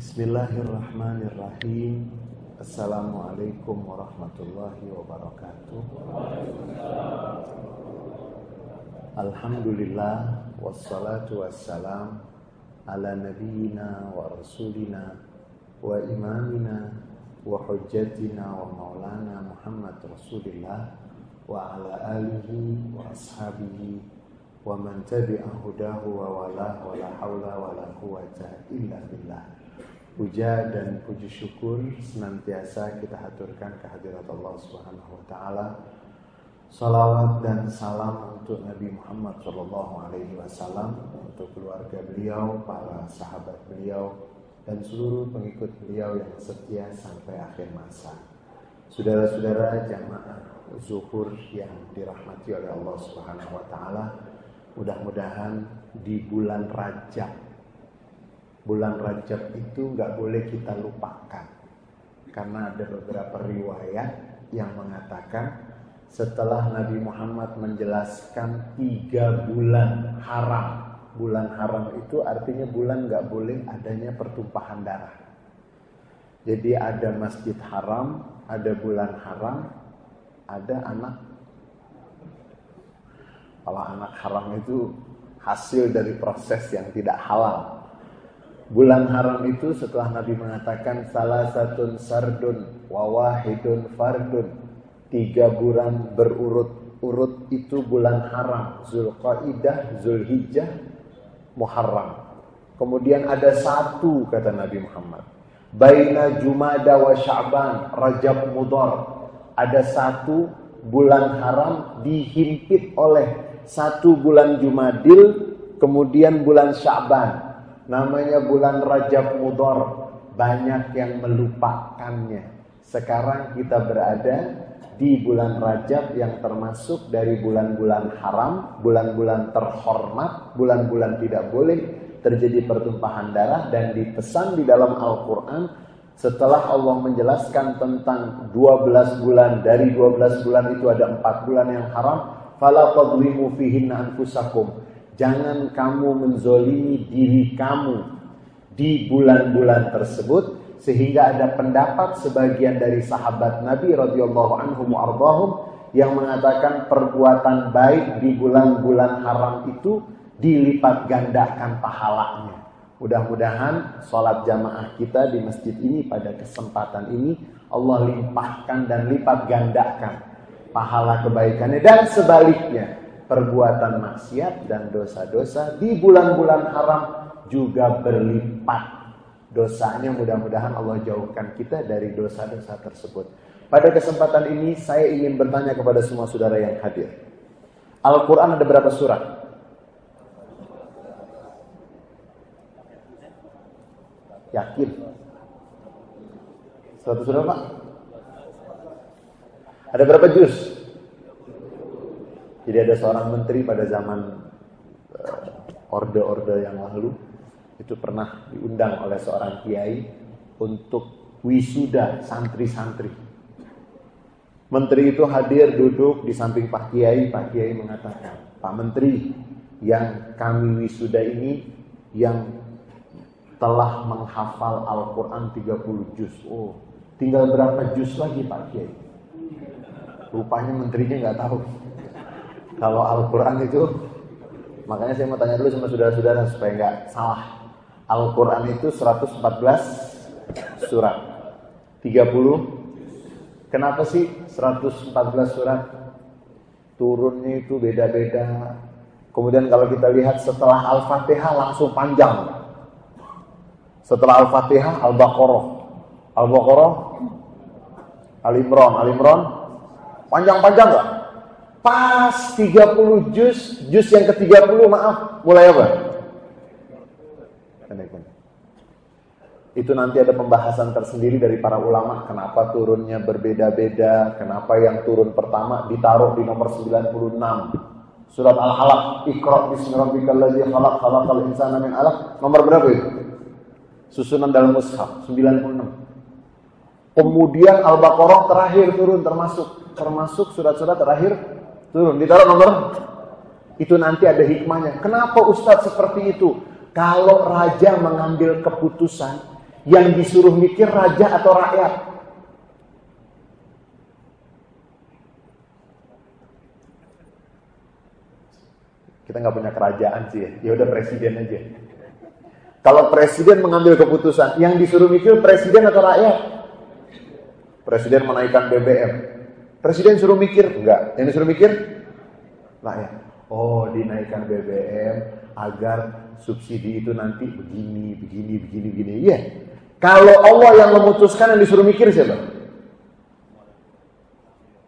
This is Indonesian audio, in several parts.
Bismillahirrahmanirrahim. Assalamualaikum warahmatullahi wabarakatuh. Alhamdulillah wassalatu wassalam ala nabiyyina wa rasulina wa imamina wa hujjatina wa maulana Muhammad Rasulillah wa ala alihi wa ashabihi wa man tabi'a wa wala wa la hawla wa la quwata illa billah. Puja dan puji syukur senantiasa kita haturkan kehadirat Allah Subhanahu wa taala. Salawat dan salam untuk Nabi Muhammad Shallallahu alaihi wasallam, untuk keluarga beliau, para sahabat beliau dan seluruh pengikut beliau yang setia sampai akhir masa. Saudara-saudara jamaah zuhur yang dirahmati oleh Allah Subhanahu wa taala, mudah-mudahan di bulan Rajab bulan Rajab itu nggak boleh kita lupakan. Karena ada beberapa riwayat yang mengatakan setelah Nabi Muhammad menjelaskan tiga bulan haram. Bulan haram itu artinya bulan nggak boleh adanya pertumpahan darah. Jadi ada masjid haram ada bulan haram ada anak. Kalau anak haram itu hasil dari proses yang tidak halal Bulan haram itu setelah Nabi mengatakan salah satu sardun wawahidun fardun. Tiga bulan berurut-urut itu bulan haram. Zulqaidah, Zulhijjah, Muharram. Kemudian ada satu kata Nabi Muhammad. Baina Jumada wa Sya'ban, Rajab Mudar. Ada satu bulan haram dihimpit oleh satu bulan Jumadil, kemudian bulan Sya'ban namanya bulan Rajab Mudor banyak yang melupakannya. Sekarang kita berada di bulan Rajab yang termasuk dari bulan-bulan haram bulan-bulan terhormat bulan-bulan tidak boleh terjadi pertumpahan darah dan dipesan di dalam Al-Quran. Setelah Allah menjelaskan tentang 12 bulan dari 12 bulan itu ada 4 bulan yang haram. Fala tadlimu fihinna anfusakum Jangan kamu menzolimi diri kamu di bulan-bulan tersebut sehingga ada pendapat sebagian dari sahabat Nabi radhiyallahu anhum yang mengatakan perbuatan baik di bulan-bulan haram itu dilipat gandakan pahalanya. Mudah-mudahan sholat jamaah kita di masjid ini pada kesempatan ini Allah limpahkan dan lipat gandakan pahala kebaikannya dan sebaliknya perbuatan maksiat dan dosa-dosa di bulan-bulan haram juga berlipat. Dosanya mudah-mudahan Allah jauhkan kita dari dosa-dosa tersebut. Pada kesempatan ini saya ingin bertanya kepada semua saudara yang hadir. Al-Quran ada berapa surat? Yakin? Satu surat Pak? Ada berapa juz? Jadi ada seorang menteri pada zaman uh, orde-orde yang lalu itu pernah diundang oleh seorang kiai untuk wisuda santri-santri. Menteri itu hadir duduk di samping Pak Kiai. Pak Kiai mengatakan, Pak Menteri, yang kami wisuda ini yang telah menghafal Al-Quran 30 juz. Oh, tinggal berapa juz lagi Pak Kiai? Rupanya menterinya nggak tahu. Kalau Al-Quran itu, makanya saya mau tanya dulu sama saudara-saudara supaya nggak salah. Al-Quran itu 114 surat. 30. Kenapa sih 114 surat? Turunnya itu beda-beda. Kemudian kalau kita lihat setelah Al-Fatihah langsung panjang. Setelah Al-Fatihah Al-Baqarah. Al-Baqarah Al-Imran. Al-Imran panjang-panjang nggak? Pas 30 juz, juz yang ke-30 maaf, mulai apa? Itu nanti ada pembahasan tersendiri dari para ulama kenapa turunnya berbeda-beda, kenapa yang turun pertama ditaruh di nomor 96. Surat Al-Halaq, Iqra bismi rabbikal ladzi khalaq khalaqal insana min 'alaq. Nomor berapa itu? Susunan dalam mushaf 96. Kemudian Al-Baqarah terakhir turun termasuk termasuk surat-surat terakhir Turun, ditaruh nomor. Itu nanti ada hikmahnya. Kenapa Ustadz seperti itu? Kalau raja mengambil keputusan, Yang disuruh mikir raja atau rakyat? Kita nggak punya kerajaan sih ya. Ya udah presiden aja. Kalau presiden mengambil keputusan, yang disuruh mikir presiden atau rakyat? Presiden menaikkan BBM. Presiden suruh mikir? Enggak. Yang disuruh mikir? Rakyat. Oh, dinaikkan BBM agar subsidi itu nanti begini, begini, begini, begini. Iya. Kalau Allah yang memutuskan yang disuruh mikir siapa?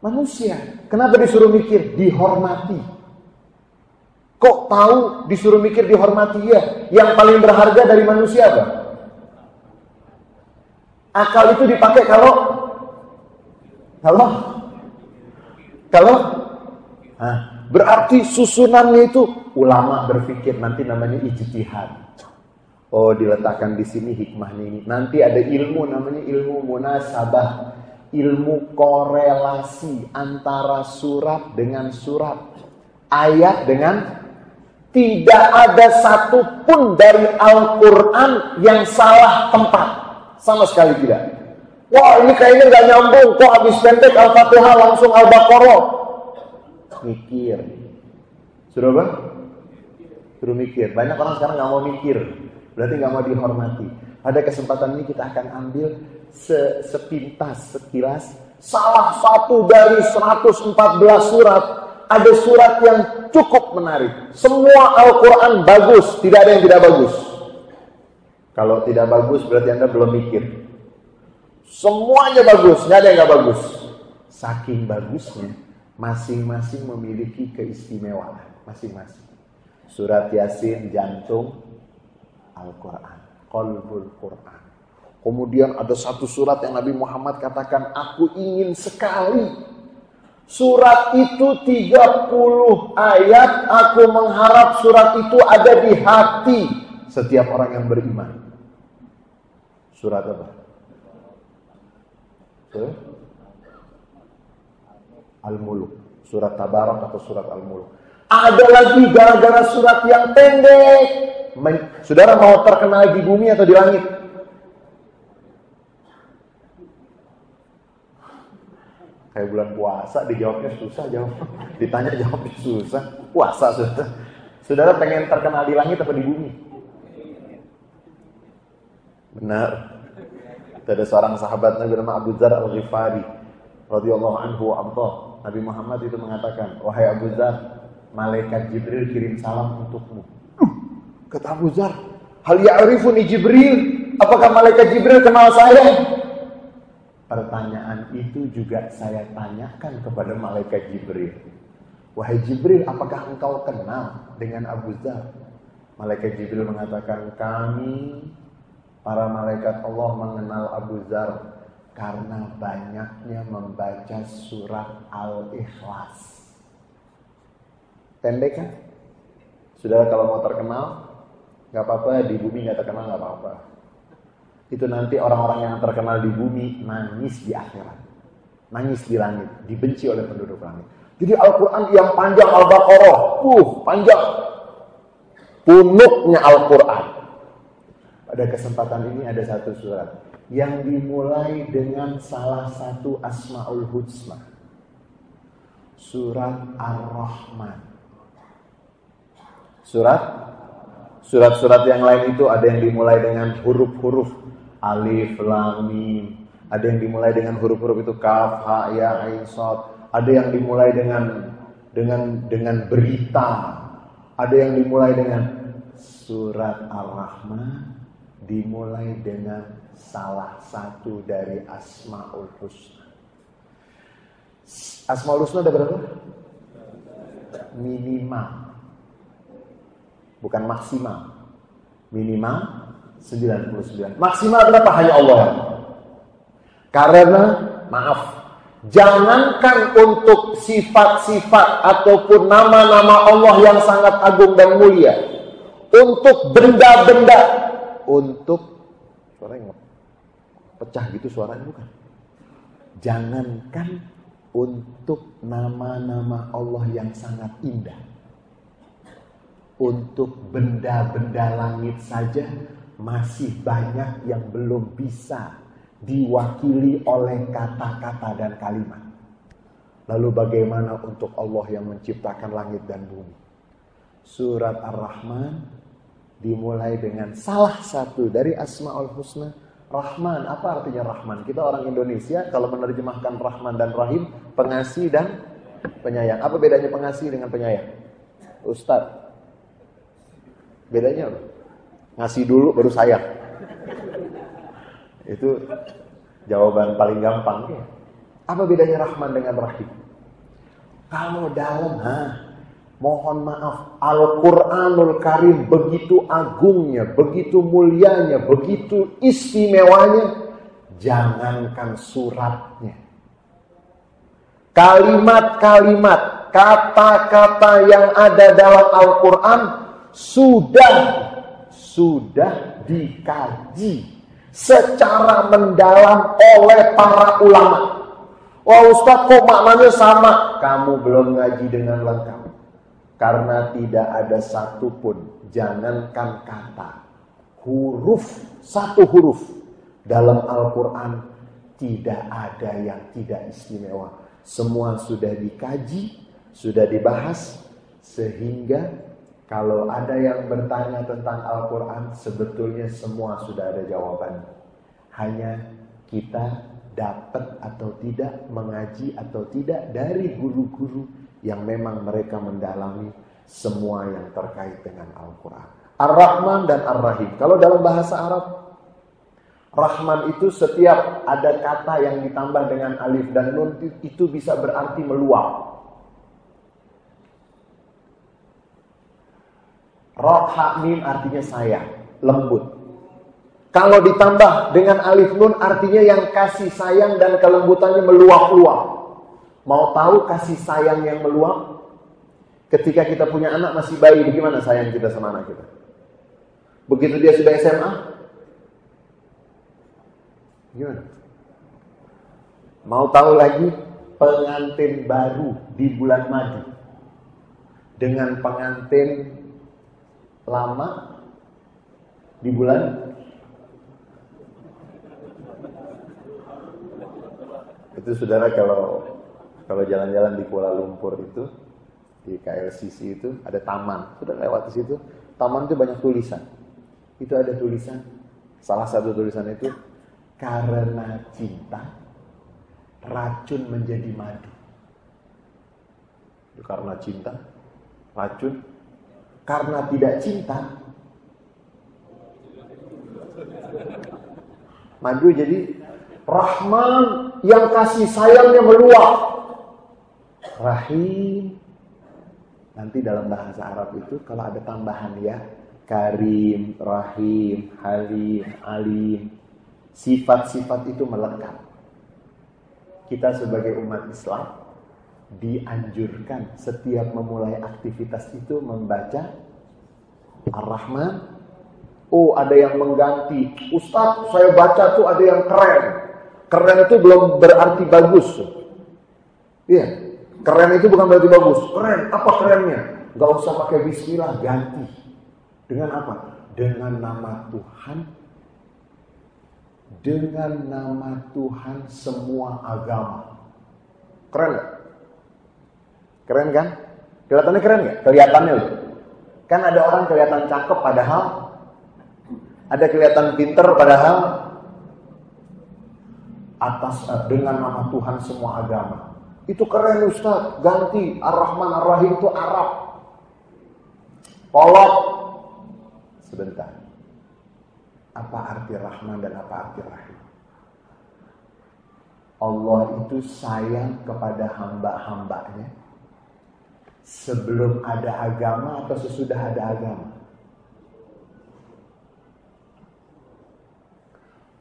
Manusia. Kenapa disuruh mikir? Dihormati. Kok tahu disuruh mikir dihormati ya? Yang paling berharga dari manusia apa? Akal itu dipakai kalau kalau kalau Hah, berarti susunannya itu ulama berpikir nanti namanya ijtihad. Oh, diletakkan di sini hikmahnya ini. Nanti ada ilmu namanya ilmu munasabah, ilmu korelasi antara surat dengan surat, ayat dengan tidak ada satupun dari Al-Quran yang salah tempat. Sama sekali tidak. Wah ini kayaknya nggak nyambung. Kok habis pendek Al-Fatihah langsung Al-Baqarah. Mikir. Sudah apa? Suruh mikir. Banyak orang sekarang nggak mau mikir. Berarti nggak mau dihormati. Pada kesempatan ini kita akan ambil se sepintas, sekilas. Salah satu dari 114 surat ada surat yang cukup menarik. Semua Al-Quran bagus, tidak ada yang tidak bagus. Kalau tidak bagus berarti Anda belum mikir. Semuanya bagus, nggak ada yang nggak bagus. Saking bagusnya, masing-masing memiliki keistimewaan. Masing-masing. Surat Yasin jantung Al-Quran. Qalbul Quran. Kemudian ada satu surat yang Nabi Muhammad katakan, aku ingin sekali Surat itu 30 ayat, aku mengharap surat itu ada di hati setiap orang yang beriman. Surat apa? Al-Muluk. Surat Tabarak atau surat Al-Muluk. Ada lagi gara-gara surat yang pendek. Saudara mau terkenal di bumi atau di langit? Kayak bulan puasa dijawabnya susah jawab. Ditanya jawabnya susah. Puasa sudah. Saudara pengen terkenal di langit atau di bumi? Benar. Ada seorang sahabat Nabi bernama Abu Dzar Al-Ghifari radhiyallahu anhu wa Nabi Muhammad itu mengatakan, "Wahai Abu Dzar, malaikat Jibril kirim salam untukmu." Kata Abu Dzar, "Hal ya'rifuni Jibril? Apakah malaikat Jibril kenal saya?" Pertanyaan itu juga saya tanyakan kepada malaikat Jibril. Wahai Jibril, apakah engkau kenal dengan Abu Dhar? Malaikat Jibril mengatakan, kami para malaikat Allah mengenal Abu Dhar karena banyaknya membaca surat Al-Ikhlas. Pendek kan? Saudara kalau mau terkenal, nggak apa-apa di bumi nggak terkenal nggak apa-apa itu nanti orang-orang yang terkenal di bumi nangis di akhirat. Nangis di langit, dibenci oleh penduduk langit. Jadi Al-Quran yang panjang Al-Baqarah, uh, panjang. Punuknya Al-Quran. Pada kesempatan ini ada satu surat yang dimulai dengan salah satu Asmaul Husna. Surat Ar-Rahman. Surat Surat-surat yang lain itu ada yang dimulai dengan huruf-huruf alif, lam, mim. Ada yang dimulai dengan huruf-huruf itu kaf, ha, ya, ain, sod. Ada yang dimulai dengan dengan dengan berita. Ada yang dimulai dengan surat Ar-Rahman dimulai dengan salah satu dari Asmaul Husna. Asmaul Husna ada berapa? Minimal. Bukan maksimal. Minimal 99. Maksimal berapa? Hanya Allah. Karena maaf, jangankan untuk sifat-sifat ataupun nama-nama Allah yang sangat agung dan mulia. Untuk benda-benda, untuk suara yang pecah gitu suaranya bukan. Jangankan untuk nama-nama Allah yang sangat indah. Untuk benda-benda langit saja masih banyak yang belum bisa diwakili oleh kata-kata dan kalimat. Lalu bagaimana untuk Allah yang menciptakan langit dan bumi? Surat Ar-Rahman dimulai dengan salah satu dari Asmaul Husna Rahman. Apa artinya Rahman? Kita orang Indonesia kalau menerjemahkan Rahman dan Rahim, pengasih dan penyayang. Apa bedanya pengasih dengan penyayang? Ustadz. Bedanya apa? Ngasih dulu baru sayang. Itu jawaban paling gampang. Apa bedanya Rahman dengan Rahim? Kalau dalam, ha, mohon maaf, Al-Quranul Karim begitu agungnya, begitu mulianya, begitu istimewanya, jangankan suratnya. Kalimat-kalimat, kata-kata yang ada dalam Al-Quran sudah sudah dikaji secara mendalam oleh para ulama. Wah Ustaz kok maknanya sama? Kamu belum ngaji dengan lengkap. Karena tidak ada satupun, jangankan kata, huruf, satu huruf dalam Al-Quran tidak ada yang tidak istimewa. Semua sudah dikaji, sudah dibahas, sehingga kalau ada yang bertanya tentang Al-Quran, sebetulnya semua sudah ada jawaban. Hanya kita dapat atau tidak mengaji atau tidak dari guru-guru yang memang mereka mendalami semua yang terkait dengan Al-Quran. Ar-Rahman dan Ar-Rahim. Kalau dalam bahasa Arab, Rahman itu setiap ada kata yang ditambah dengan alif dan nun itu bisa berarti meluap. Roh mim artinya sayang, lembut. Kalau ditambah dengan alif nun artinya yang kasih sayang dan kelembutannya meluap-luap. Mau tahu kasih sayang yang meluap? Ketika kita punya anak masih bayi, bagaimana sayang kita sama anak kita? Begitu dia sudah SMA? Gimana? Mau tahu lagi pengantin baru di bulan madu dengan pengantin lama di bulan itu saudara kalau kalau jalan-jalan di Kuala Lumpur itu di KLCC itu ada taman. Sudah lewat di situ taman itu banyak tulisan. Itu ada tulisan. Salah satu tulisan itu karena cinta racun menjadi madu. Karena cinta racun. Karena tidak cinta maju jadi Rahman yang kasih sayangnya meluap Rahim nanti dalam bahasa Arab itu kalau ada tambahan ya Karim, Rahim, Halim, Alim sifat-sifat itu melekat kita sebagai umat Islam dianjurkan setiap memulai aktivitas itu membaca Ar-Rahman. Oh, ada yang mengganti. Ustaz, saya baca tuh ada yang keren. Keren itu belum berarti bagus. Iya. Keren itu bukan berarti bagus. Keren, apa kerennya? Gak usah pakai bismillah, ganti. Dengan apa? Dengan nama Tuhan. Dengan nama Tuhan semua agama. Keren gak? Keren kan? Kelihatannya keren nggak? Kelihatannya loh. Kan ada orang kelihatan cakep padahal ada kelihatan pinter padahal atas eh, dengan nama Tuhan semua agama. Itu keren Ustaz, ganti Ar-Rahman Ar-Rahim itu Arab. Polok. Sebentar. Apa arti Rahman dan apa arti Rahim? Allah itu sayang kepada hamba-hambanya sebelum ada agama atau sesudah ada agama?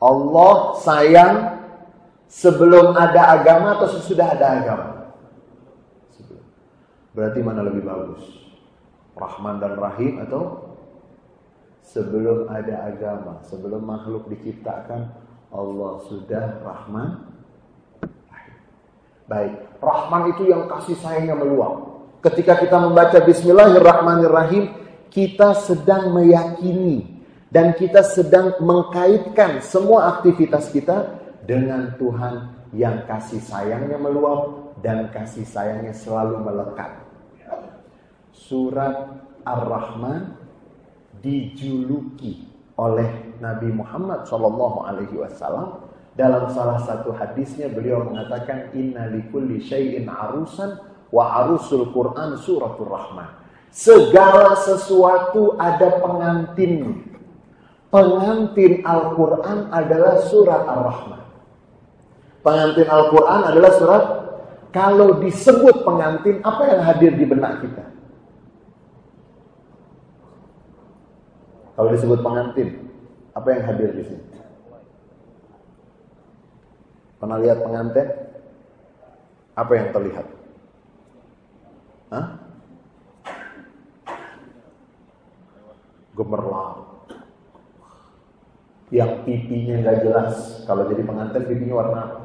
Allah sayang sebelum ada agama atau sesudah ada agama? Berarti mana lebih bagus? Rahman dan Rahim atau sebelum ada agama, sebelum makhluk diciptakan Allah sudah Rahman Baik, Rahman itu yang kasih sayangnya meluap. Ketika kita membaca Bismillahirrahmanirrahim, kita sedang meyakini Dan kita sedang mengkaitkan semua aktivitas kita dengan Tuhan yang kasih sayangnya meluap dan kasih sayangnya selalu melekat. Surat Ar-Rahman dijuluki oleh Nabi Muhammad Shallallahu Alaihi Wasallam dalam salah satu hadisnya beliau mengatakan inna likulli syai'in arusan wa arusul Quran suratul Rahman. Segala sesuatu ada pengantin. Pengantin Al-Quran adalah surat Ar-Rahman. Pengantin Al-Quran adalah surat kalau disebut pengantin, apa yang hadir di benak kita? Kalau disebut pengantin, apa yang hadir di sini? Pernah lihat pengantin? Apa yang terlihat? Hah? Gemerlap. Yang pipinya nggak jelas. Kalau jadi pengantin pipinya warna apa?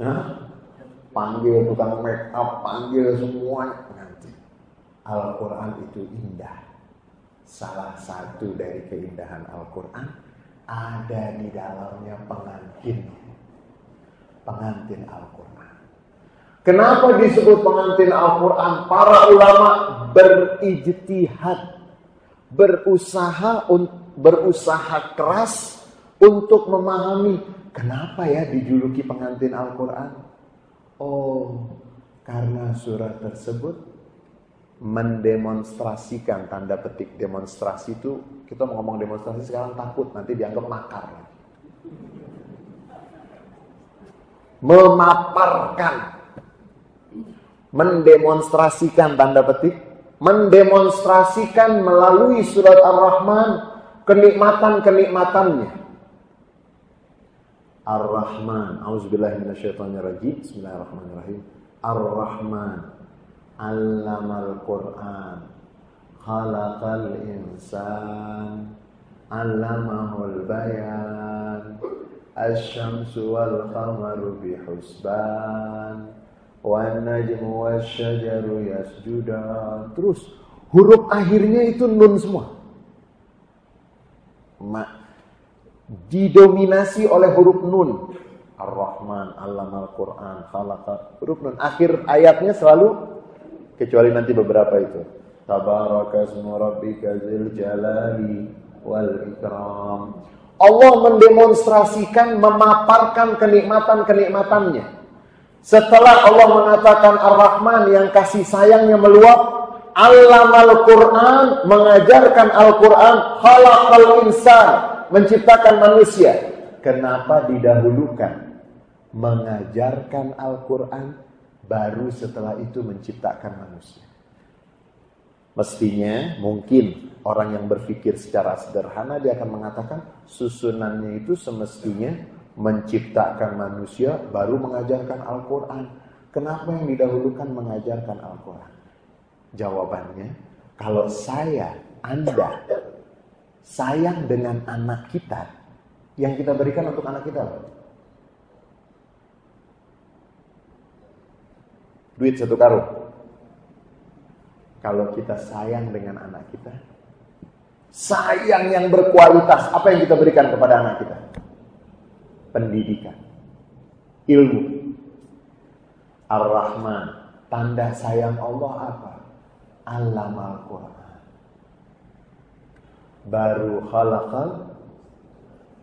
Hah? Panggil tukang make up, panggil semuanya pengantin. Al-Quran itu indah. Salah satu dari keindahan Al-Quran ada di dalamnya pengantin. Pengantin Al-Quran. Kenapa disebut pengantin Al-Quran? Para ulama berijtihad. Berusaha berusaha keras untuk memahami kenapa ya dijuluki pengantin Al-Quran. Oh, karena surat tersebut mendemonstrasikan tanda petik demonstrasi itu kita mau ngomong demonstrasi sekarang takut nanti dianggap makar memaparkan mendemonstrasikan tanda petik mendemonstrasikan melalui surat Ar-Rahman kenikmatan-kenikmatannya Ar-Rahman. Auzubillahiminasyaitonirrajim Bismillahirrahmanirrahim. Ar-Rahman. Allamal Quran. Khalaqal insan. Allamahul bayan. Asyamsu wal qamaru bihusban. Wan najmu wasyajaru yasjudan Terus huruf akhirnya itu nun semua. Ma, didominasi oleh huruf nun Ar-Rahman, Allamal Quran, Khalaqa Huruf nun Akhir ayatnya selalu kecuali nanti beberapa itu. Tabaraka rabbika dzil jalali wal ikram. Allah mendemonstrasikan, memaparkan kenikmatan-kenikmatannya. Setelah Allah mengatakan Ar-Rahman yang kasih sayangnya meluap, Allamal Quran mengajarkan Al-Quran, khalaqal insan menciptakan manusia. Kenapa didahulukan mengajarkan Al-Quran baru setelah itu menciptakan manusia. Mestinya mungkin orang yang berpikir secara sederhana dia akan mengatakan susunannya itu semestinya menciptakan manusia baru mengajarkan Al-Quran. Kenapa yang didahulukan mengajarkan Al-Quran? Jawabannya, kalau saya, Anda sayang dengan anak kita, yang kita berikan untuk anak kita duit satu karung. Kalau kita sayang dengan anak kita, sayang yang berkualitas, apa yang kita berikan kepada anak kita? Pendidikan, ilmu. Ar-Rahman, tanda sayang Allah apa? Alam Al-Quran. Baru khalaqal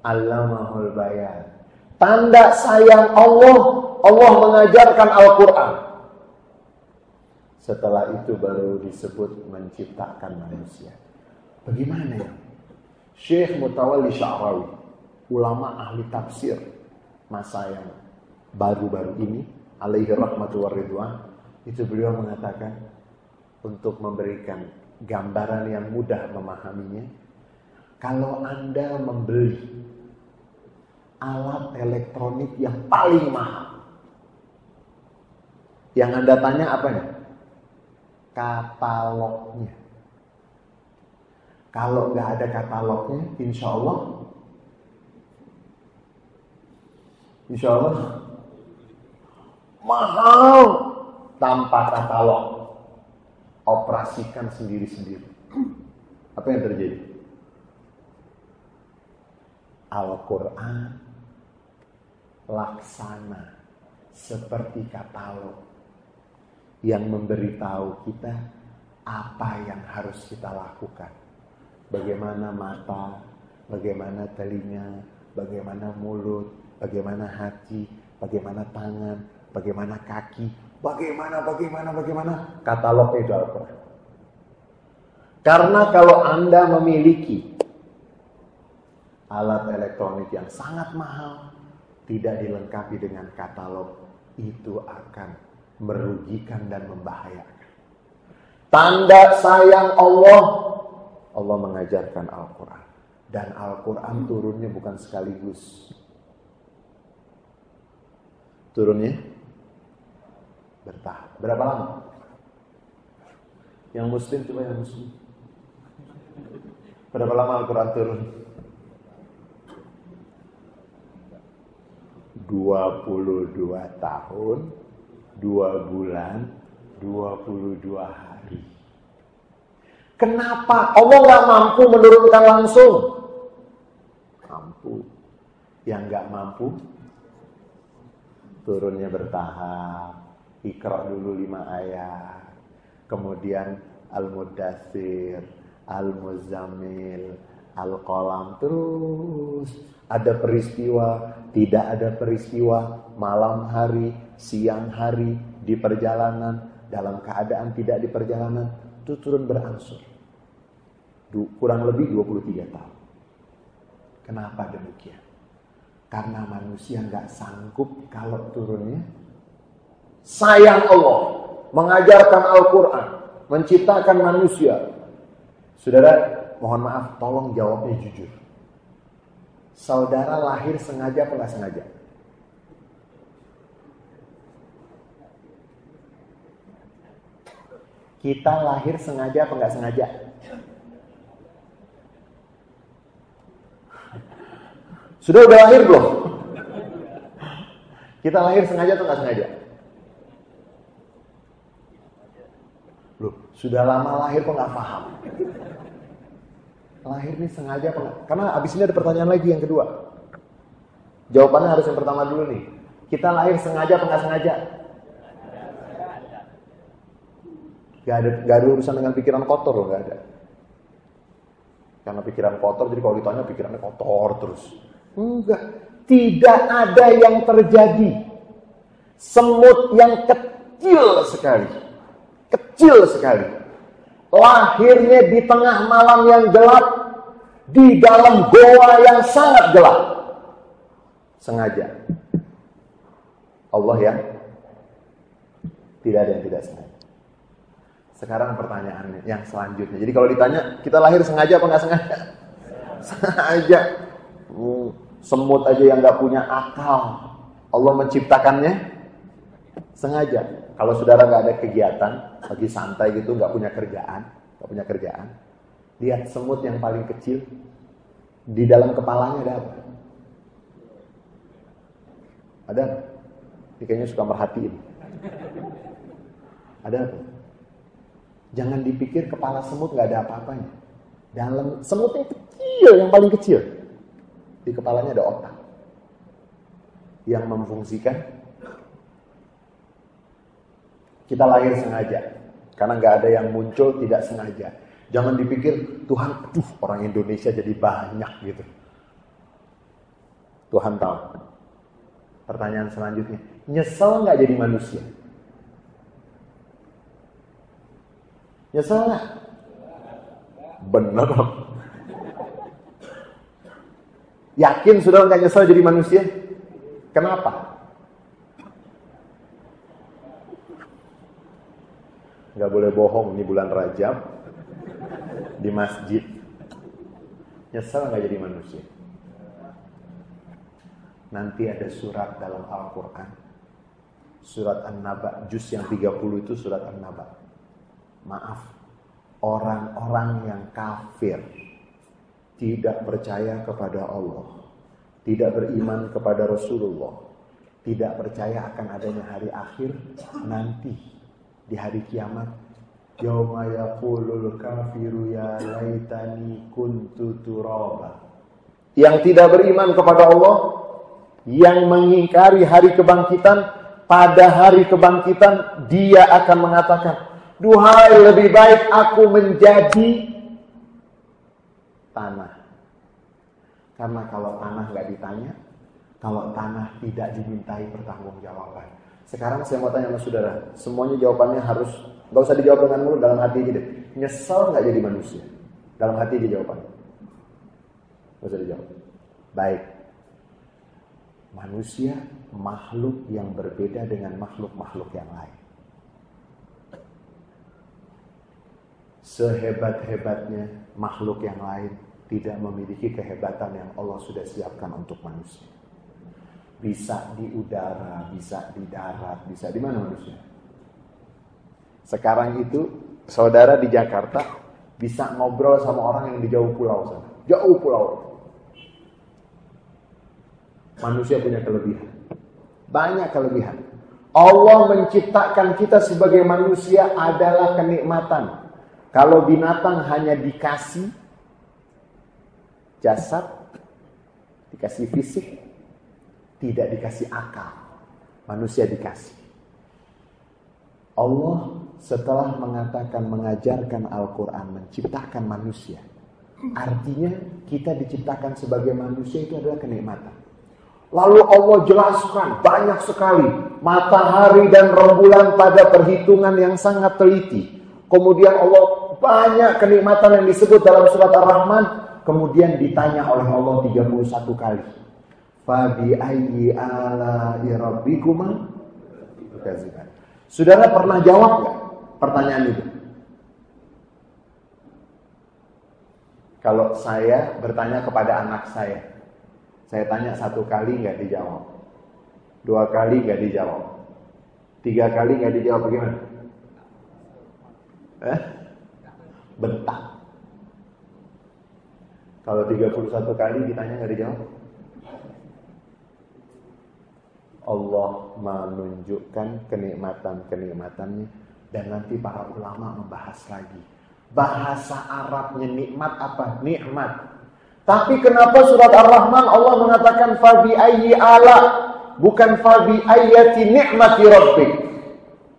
Allamahul bayan. Tanda sayang Allah, Allah mengajarkan Al-Quran. Setelah itu baru disebut menciptakan manusia. Bagaimana ya? Syekh Mutawalli Sya'rawi, ulama ahli tafsir masa yang baru-baru ini, alaihi rahmatu ridwan, itu beliau mengatakan untuk memberikan gambaran yang mudah memahaminya, kalau Anda membeli alat elektronik yang paling mahal, yang Anda tanya apa nih? katalognya. Kalau nggak ada katalognya, insya Allah, insya Allah mahal tanpa katalog. Operasikan sendiri-sendiri. Apa yang terjadi? Al-Quran laksana seperti katalog yang memberitahu kita apa yang harus kita lakukan. Bagaimana mata, bagaimana telinga, bagaimana mulut, bagaimana hati, bagaimana tangan, bagaimana kaki, bagaimana, bagaimana, bagaimana. Katalog itu Al-Quran. Karena kalau Anda memiliki alat elektronik yang sangat mahal, tidak dilengkapi dengan katalog, itu akan merugikan dan membahayakan. Tanda sayang Allah, Allah mengajarkan Al-Quran. Dan Al-Quran turunnya bukan sekaligus. Turunnya bertahap. Berapa lama? Yang muslim coba yang muslim. Berapa lama Al-Quran turun? 22 tahun, 2 bulan, 22 hari. Kenapa Allah nggak mampu menurunkan langsung? Mampu. Yang nggak mampu, turunnya bertahap. Ikra dulu lima ayat. Kemudian Al-Mudathir, Al-Muzammil, Al-Qalam. Terus ada peristiwa, tidak ada peristiwa, malam hari, siang hari, di perjalanan, dalam keadaan tidak di perjalanan, itu turun berangsur. Kurang lebih 23 tahun. Kenapa demikian? Karena manusia nggak sanggup kalau turunnya sayang Allah, mengajarkan Al-Quran, menciptakan manusia. Saudara, mohon maaf, tolong jawabnya jujur. Saudara lahir sengaja apa nggak sengaja? Kita lahir sengaja apa nggak sengaja? Sudah udah lahir belum? Kita lahir sengaja atau nggak sengaja? Loh, sudah lama lahir kok nggak paham? Lahir nih sengaja apa enggak? Karena abis ini ada pertanyaan lagi yang kedua. Jawabannya harus yang pertama dulu nih. Kita lahir sengaja apa nggak sengaja? Gak ada, gak ada urusan dengan pikiran kotor loh, gak ada. Karena pikiran kotor, jadi kalau ditanya pikirannya kotor terus. Enggak, tidak ada yang terjadi. Semut yang kecil sekali. Kecil sekali lahirnya di tengah malam yang gelap, di dalam goa yang sangat gelap. Sengaja. Allah ya. Tidak ada yang tidak sengaja. Sekarang pertanyaannya yang selanjutnya. Jadi kalau ditanya, kita lahir sengaja apa nggak sengaja? sengaja. Hmm, semut aja yang nggak punya akal. Allah menciptakannya sengaja. Kalau saudara nggak ada kegiatan, lagi santai gitu, nggak punya kerjaan, nggak punya kerjaan, lihat semut yang paling kecil di dalam kepalanya ada apa? Ada? Ini kayaknya suka merhatiin. Ada apa? Jangan dipikir kepala semut nggak ada apa-apanya. Dalam semut yang kecil, yang paling kecil, di kepalanya ada otak yang memfungsikan kita lahir sengaja. Karena nggak ada yang muncul tidak sengaja. Jangan dipikir Tuhan, aduh orang Indonesia jadi banyak gitu. Tuhan tahu. Pertanyaan selanjutnya, nyesel nggak jadi manusia? Nyesel nggak? Bener. Yakin sudah nggak nyesel jadi manusia? Kenapa? Nggak boleh bohong ini bulan Rajab. Di masjid. Nyesel nggak jadi manusia? Nanti ada surat dalam Al-Quran. Surat An-Naba juz yang 30 itu surat An-Naba. Maaf orang-orang yang kafir tidak percaya kepada Allah tidak beriman kepada Rasulullah tidak percaya akan adanya hari akhir nanti di hari kiamat Yauma yaqulul kafiru ya laitani kuntu turaba. Yang tidak beriman kepada Allah, yang mengingkari hari kebangkitan, pada hari kebangkitan dia akan mengatakan, "Duhai, lebih baik aku menjadi tanah." Karena kalau tanah nggak ditanya, kalau tanah tidak dimintai pertanggungjawaban. Sekarang saya mau tanya sama saudara, semuanya jawabannya harus Gak usah dijawab dengan mulut dalam hati deh. Nyesel nggak jadi manusia? Dalam hati aja jawaban. Gak usah dijawab. Baik. Manusia makhluk yang berbeda dengan makhluk-makhluk yang lain. Sehebat-hebatnya makhluk yang lain tidak memiliki kehebatan yang Allah sudah siapkan untuk manusia. Bisa di udara, bisa di darat, bisa di mana manusia? Sekarang itu saudara di Jakarta bisa ngobrol sama orang yang di jauh pulau sana. Jauh pulau. Manusia punya kelebihan. Banyak kelebihan. Allah menciptakan kita sebagai manusia adalah kenikmatan. Kalau binatang hanya dikasih jasad, dikasih fisik, tidak dikasih akal. Manusia dikasih. Allah setelah mengatakan mengajarkan Al-Quran, menciptakan manusia. Artinya kita diciptakan sebagai manusia itu adalah kenikmatan. Lalu Allah jelaskan banyak sekali matahari dan rembulan pada perhitungan yang sangat teliti. Kemudian Allah banyak kenikmatan yang disebut dalam surat Ar-Rahman. Kemudian ditanya oleh Allah 31 kali. Fabi ayyi ala rabbikuma Saudara pernah jawab nggak? pertanyaan itu? Kalau saya bertanya kepada anak saya, saya tanya satu kali nggak dijawab, dua kali nggak dijawab, tiga kali nggak dijawab bagaimana? Eh? Bentak. Kalau 31 kali ditanya nggak dijawab, Allah menunjukkan kenikmatan-kenikmatannya dan nanti para ulama membahas lagi. Bahasa Arabnya nikmat apa? Nikmat. Tapi kenapa surat Ar-Rahman Allah mengatakan fabi ayyi ala bukan fabi ayati nikmati rabbik.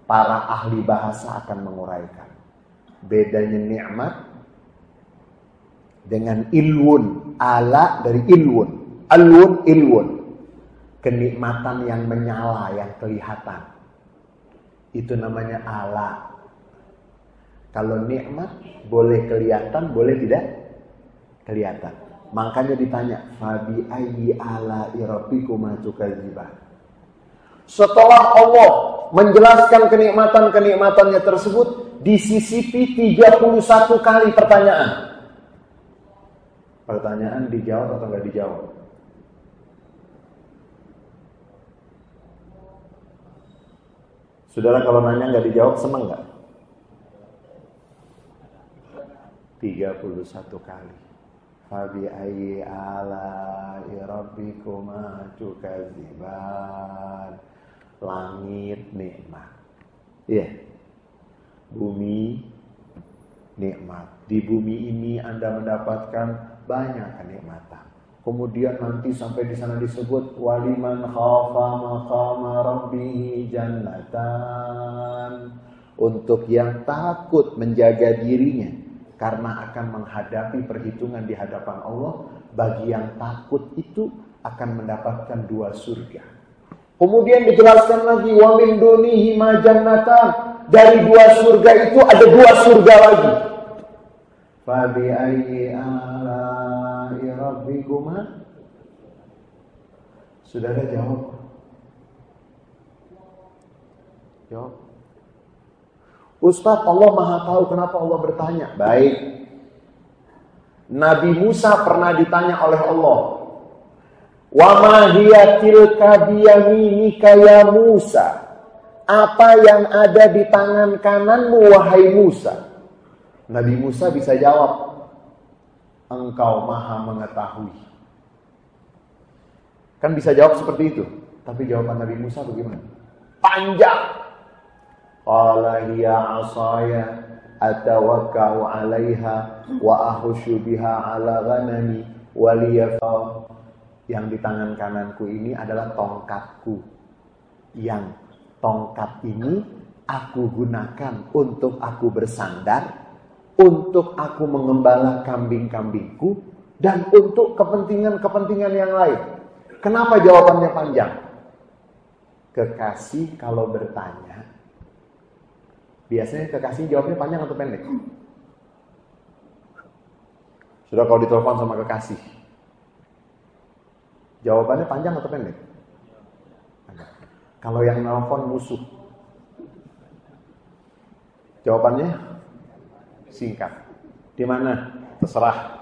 Para ahli bahasa akan menguraikan bedanya nikmat dengan ilwun. Ala dari ilwun. Alwun ilwun. Kenikmatan yang menyala, yang kelihatan. Itu namanya ala. Kalau nikmat boleh kelihatan, boleh tidak kelihatan. Makanya ditanya, Fabi ayyi ala irabbikuma tukadzibah. Setelah Allah menjelaskan kenikmatan-kenikmatannya tersebut, disisipi 31 kali pertanyaan. Pertanyaan dijawab atau enggak dijawab? Saudara kalau nanya nggak dijawab seneng nggak? 31 kali. Fabi ayyi ala rabbikuma tukadziban. Langit nikmat. Iya. Yeah. Bumi nikmat. Di bumi ini Anda mendapatkan banyak kenikmatan. Kemudian nanti sampai di sana disebut waliman khafa maqama rabbih jannatan. Untuk yang takut menjaga dirinya karena akan menghadapi perhitungan di hadapan Allah, bagi yang takut itu akan mendapatkan dua surga. Kemudian dijelaskan lagi wa min dunihi jannatan. Dari dua surga itu ada dua surga lagi. Fabi ayyi rabbikuma Sudah ada jawab? Jawab. Ustaz, Allah Maha tahu kenapa Allah bertanya. Baik. Nabi Musa pernah ditanya oleh Allah. Wa ma hiya tilka biyaminika ya Musa? Apa yang ada di tangan kananmu wahai Musa? Nabi Musa bisa jawab, engkau maha mengetahui. Kan bisa jawab seperti itu. Tapi jawaban Nabi Musa bagaimana? Panjang. Qala hiya asaya atawakka'u 'alaiha wa ahusyu biha 'ala ghanami waliyafa yang di tangan kananku ini adalah tongkatku yang tongkat ini aku gunakan untuk aku bersandar untuk aku mengembala kambing-kambingku dan untuk kepentingan-kepentingan yang lain. Kenapa jawabannya panjang? Kekasih kalau bertanya, biasanya kekasih jawabnya panjang atau pendek? Sudah kalau ditelepon sama kekasih, jawabannya panjang atau pendek? Kalau yang nelfon musuh, jawabannya singkat. Di mana? Terserah.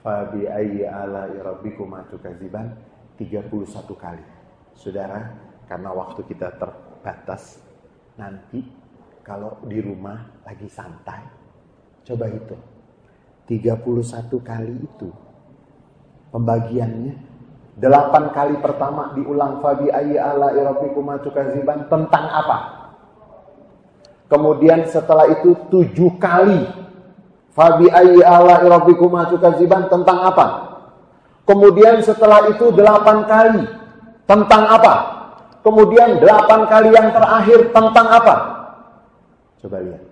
Fabi ayyi ala'i rabbikuma tukadziban 31 kali. Saudara, karena waktu kita terbatas, nanti kalau di rumah lagi santai, coba itu. 31 kali itu pembagiannya 8 kali pertama diulang fabi ayyi ala'i rabbikuma tukadziban tentang apa? Kemudian setelah itu tujuh kali Fabi ayyi ala rabbikuma tukadziban tentang apa? Kemudian setelah itu delapan kali tentang apa? Kemudian delapan kali yang terakhir tentang apa? Coba lihat.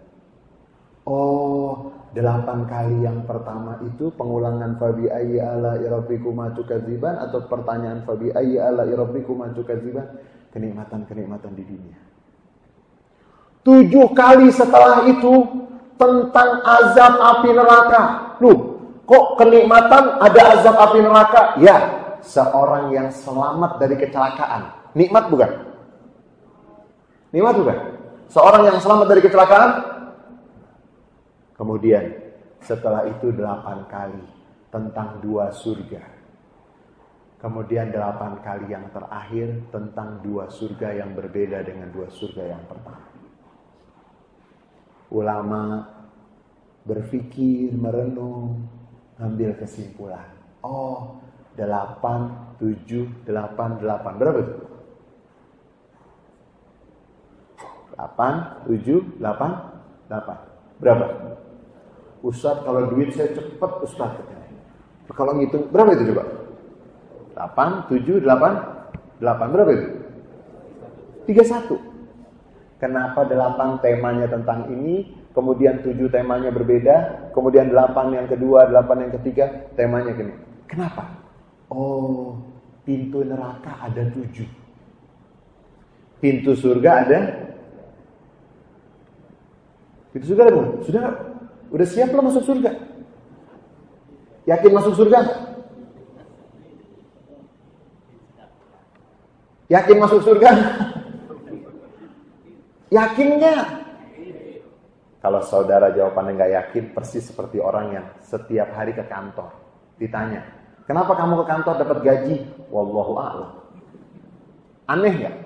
Oh, delapan kali yang pertama itu pengulangan fabi ayyi ala rabbikuma tukadziban atau pertanyaan fabi ayyi ala rabbikuma tukadziban kenikmatan-kenikmatan di dunia. Tujuh kali setelah itu tentang azab api neraka. Loh, kok kenikmatan ada azab api neraka? Ya, seorang yang selamat dari kecelakaan. Nikmat bukan? Nikmat bukan? Seorang yang selamat dari kecelakaan? Kemudian setelah itu delapan kali tentang dua surga. Kemudian delapan kali yang terakhir tentang dua surga yang berbeda dengan dua surga yang pertama ulama berpikir, merenung, ambil kesimpulan. Oh, delapan, tujuh, delapan, delapan. Berapa itu? Delapan, tujuh, delapan, delapan. Berapa? Ustaz, kalau duit saya cepat Ustaz. Kalau ngitung, berapa itu coba? Delapan, tujuh, delapan, delapan. Berapa itu? Tiga satu. Kenapa delapan temanya tentang ini, kemudian tujuh temanya berbeda, kemudian delapan yang kedua, delapan yang ketiga, temanya gini. Kenapa? Oh, pintu neraka ada tujuh. Pintu surga ada? Pintu surga ada belum? Sudah, udah siap belum masuk surga? Yakin masuk surga? Yakin masuk surga? Yakinnya? Kalau saudara jawabannya nggak yakin, persis seperti orang yang setiap hari ke kantor. Ditanya, kenapa kamu ke kantor dapat gaji? Wallahu a'lam. Aneh nggak?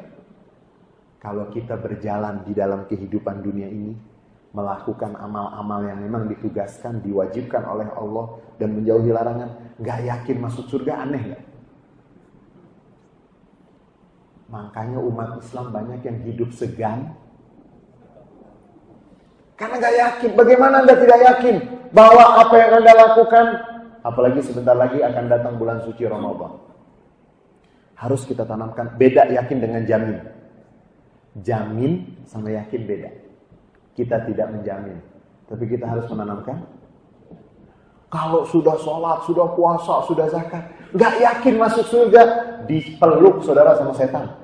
Kalau kita berjalan di dalam kehidupan dunia ini, melakukan amal-amal yang memang ditugaskan, diwajibkan oleh Allah, dan menjauhi larangan, nggak yakin masuk surga, aneh nggak? Makanya umat Islam banyak yang hidup segan, karena nggak yakin. Bagaimana Anda tidak yakin bahwa apa yang Anda lakukan, apalagi sebentar lagi akan datang bulan suci Ramadan. Harus kita tanamkan beda yakin dengan jamin. Jamin sama yakin beda. Kita tidak menjamin, tapi kita harus menanamkan. Kalau sudah sholat, sudah puasa, sudah zakat, nggak yakin masuk surga, dipeluk saudara sama setan.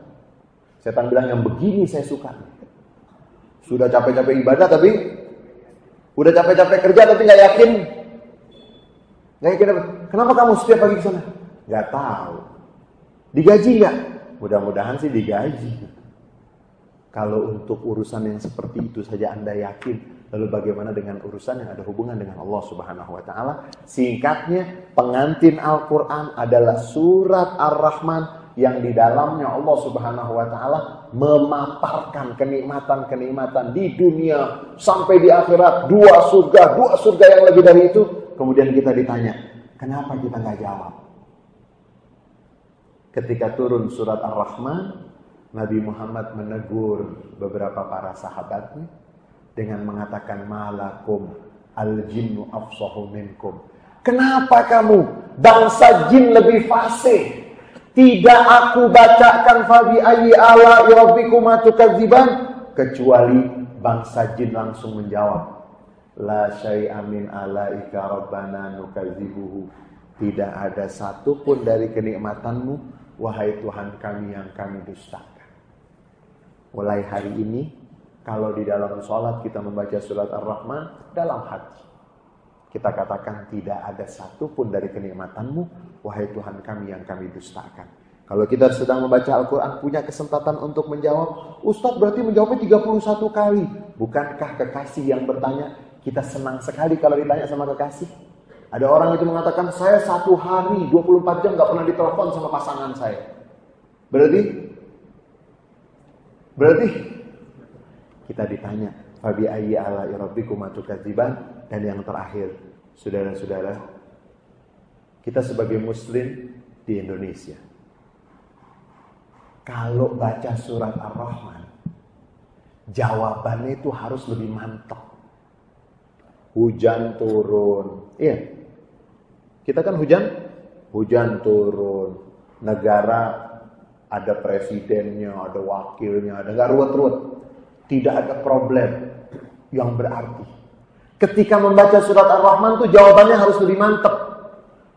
Setan bilang yang begini saya suka. Sudah capek-capek ibadah tapi udah capek-capek kerja tapi nggak yakin. Nggak yakin apa? Kenapa kamu setiap pagi ke sana? Nggak tahu. Digaji nggak? Mudah-mudahan sih digaji. Kalau untuk urusan yang seperti itu saja Anda yakin, lalu bagaimana dengan urusan yang ada hubungan dengan Allah Subhanahu wa taala? Singkatnya, pengantin Al-Qur'an adalah surat Ar-Rahman yang di dalamnya Allah Subhanahu wa taala memaparkan kenikmatan-kenikmatan di dunia sampai di akhirat dua surga, dua surga yang lebih dari itu. Kemudian kita ditanya, kenapa kita nggak jawab? Ketika turun surat Ar-Rahman, Nabi Muhammad menegur beberapa para sahabatnya dengan mengatakan malakum al jinnu afsahu minkum. Kenapa kamu bangsa jin lebih fasih? Tidak aku bacakan fabi ayyi ala rabbikum tukadziban kecuali bangsa jin langsung menjawab la syai'a min alaika rabbana nukadzibuhu tidak ada satupun dari kenikmatanmu wahai Tuhan kami yang kami dustakan. Mulai hari ini kalau di dalam sholat kita membaca surat Ar-Rahman dalam hati kita katakan tidak ada satupun dari kenikmatanmu wahai Tuhan kami yang kami dustakan kalau kita sedang membaca Al-Quran punya kesempatan untuk menjawab, Ustadz berarti menjawabnya 31 kali. Bukankah kekasih yang bertanya, kita senang sekali kalau ditanya sama kekasih? Ada orang itu mengatakan, saya satu hari 24 jam gak pernah ditelepon sama pasangan saya. Berarti? Berarti? Kita ditanya, Fabi ala irabbikum dan yang terakhir, saudara-saudara, kita sebagai muslim di Indonesia kalau baca surat Ar-Rahman, jawabannya itu harus lebih mantap. Hujan turun. Iya. Kita kan hujan, hujan turun. Negara ada presidennya, ada wakilnya, ada nggak ruwet-ruwet. Tidak ada problem yang berarti. Ketika membaca surat Ar-Rahman tuh jawabannya harus lebih mantap.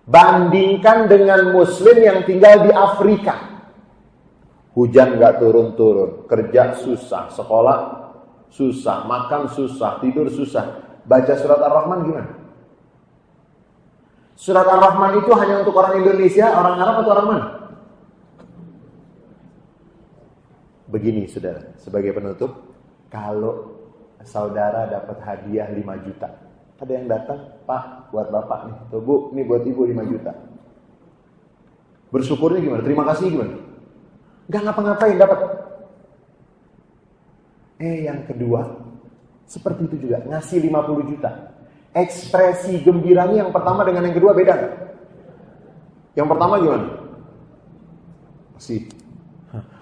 Bandingkan dengan muslim yang tinggal di Afrika. Hujan nggak turun-turun, kerja susah, sekolah susah, makan susah, tidur susah. Baca surat Ar-Rahman gimana? Surat Ar-Rahman itu hanya untuk orang Indonesia, orang Arab atau orang mana? Begini saudara, sebagai penutup, kalau saudara dapat hadiah 5 juta, ada yang datang, Pak, buat Bapak nih, tuh Bu, ini buat Ibu 5 juta. Bersyukurnya gimana? Terima kasih gimana? Gak ngapa-ngapain dapat. Eh yang kedua, seperti itu juga, ngasih 50 juta. Ekspresi gembiranya yang pertama dengan yang kedua beda Yang pertama gimana? Masih,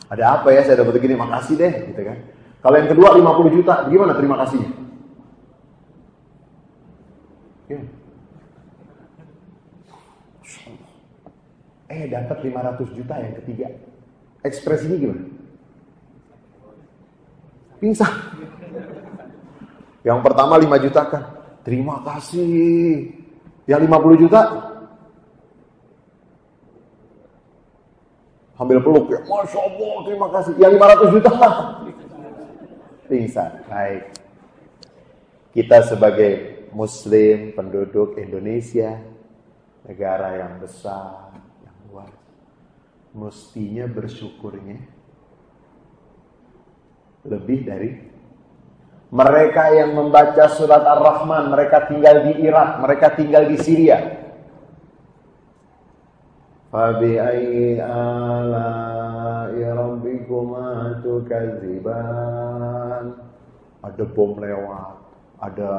ada apa ya saya dapat begini, makasih deh gitu kan. Kalau yang kedua 50 juta, gimana terima kasihnya? Gimana? Eh dapat 500 juta yang ketiga. Ekspresinya gimana? Pingsan. Yang pertama 5 juta kan. Terima kasih. Yang 50 juta. Ambil peluk ya. Masya Allah terima kasih. Yang 500 juta. Pingsan. Baik. Kita sebagai muslim penduduk Indonesia. Negara yang besar mestinya bersyukurnya lebih dari mereka yang membaca surat Ar-Rahman, mereka tinggal di Irak, mereka tinggal di Syria. Ada bom lewat, ada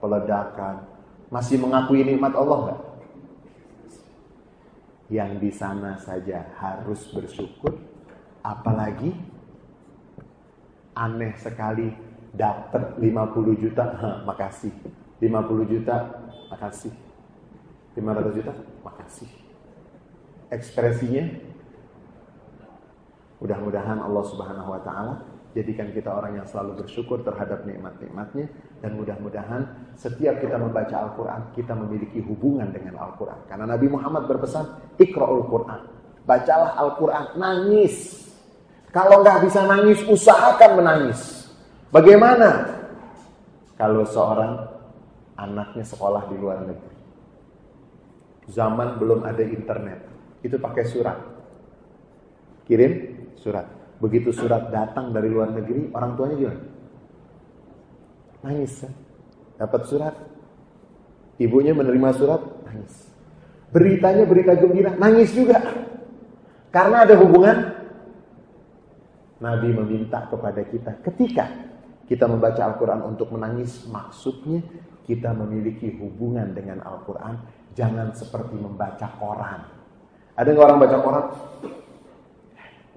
peledakan. Masih mengakui nikmat Allah enggak? yang di sana saja harus bersyukur, apalagi aneh sekali dapat 50 juta, ha, makasih. 50 juta, makasih. 500 juta, makasih. Ekspresinya mudah-mudahan Allah Subhanahu wa taala Jadikan kita orang yang selalu bersyukur terhadap nikmat-nikmatnya. Dan mudah-mudahan setiap kita membaca Al-Quran, kita memiliki hubungan dengan Al-Quran. Karena Nabi Muhammad berpesan, Iqra'ul Quran. Bacalah Al-Quran, nangis. Kalau nggak bisa nangis, usahakan menangis. Bagaimana? Kalau seorang anaknya sekolah di luar negeri. Zaman belum ada internet. Itu pakai surat. Kirim surat. Begitu surat datang dari luar negeri, orang tuanya gimana? Nangis. Dapat surat. Ibunya menerima surat, nangis. Beritanya berita gembira, nangis juga. Karena ada hubungan Nabi meminta kepada kita ketika kita membaca Al-Quran untuk menangis, maksudnya kita memiliki hubungan dengan Al-Quran. Jangan seperti membaca koran. Ada nggak orang baca koran?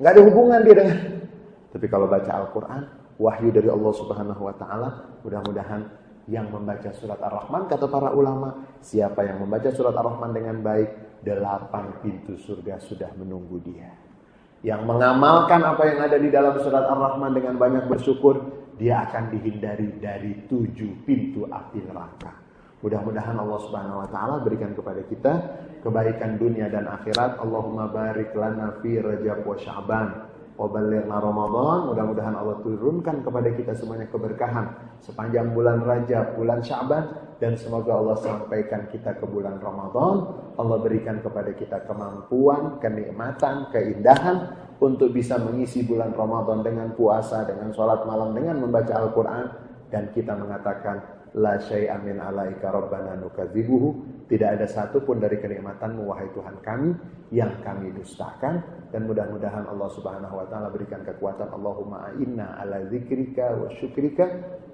Nggak ada hubungan dia dengan Tapi kalau baca Al-Quran, wahyu dari Allah Subhanahu wa Ta'ala, mudah-mudahan yang membaca surat Ar-Rahman, kata para ulama, siapa yang membaca surat Ar-Rahman dengan baik, delapan pintu surga sudah menunggu dia. Yang mengamalkan apa yang ada di dalam surat Ar-Rahman dengan banyak bersyukur, dia akan dihindari dari tujuh pintu api neraka. Mudah-mudahan Allah Subhanahu wa taala berikan kepada kita kebaikan dunia dan akhirat. Allahumma barik lana fi Rajab wa Sya'ban wa balighna Ramadan. Mudah-mudahan Allah turunkan kepada kita semuanya keberkahan sepanjang bulan Rajab, bulan Sya'ban dan semoga Allah sampaikan kita ke bulan Ramadan. Allah berikan kepada kita kemampuan, kenikmatan, keindahan untuk bisa mengisi bulan Ramadan dengan puasa, dengan sholat malam, dengan membaca Al-Quran dan kita mengatakan La alaika rabbana. Tidak ada satupun dari kenikmatanmu wahai Tuhan kami yang kami dustakan dan mudah-mudahan Allah Subhanahu wa taala berikan kekuatan Allahumma inna ala zikrika wa syukrika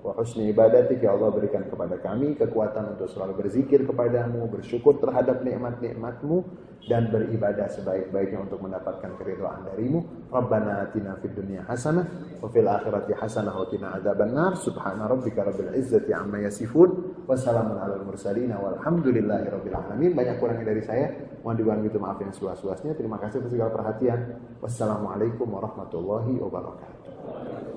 wa husni ibadatik ya Allah berikan kepada kami kekuatan untuk selalu berzikir kepadamu, bersyukur terhadap nikmat-nikmatmu dan beribadah sebaik-baiknya untuk mendapatkan keridhaan darimu. Rabbana atina fid dunya hasanah wa fil akhirati hasanah wa qina adzabannar. Subhana rabbika rabbil izzati amma yasifun wa salamun alal mursalin walhamdulillahi rabbil alamin. Banyak kurangnya dari saya. Mohon dibantu itu maaf yang seluas-luasnya. Terima kasih atas segala perhatian. Wassalamualaikum warahmatullahi wabarakatuh.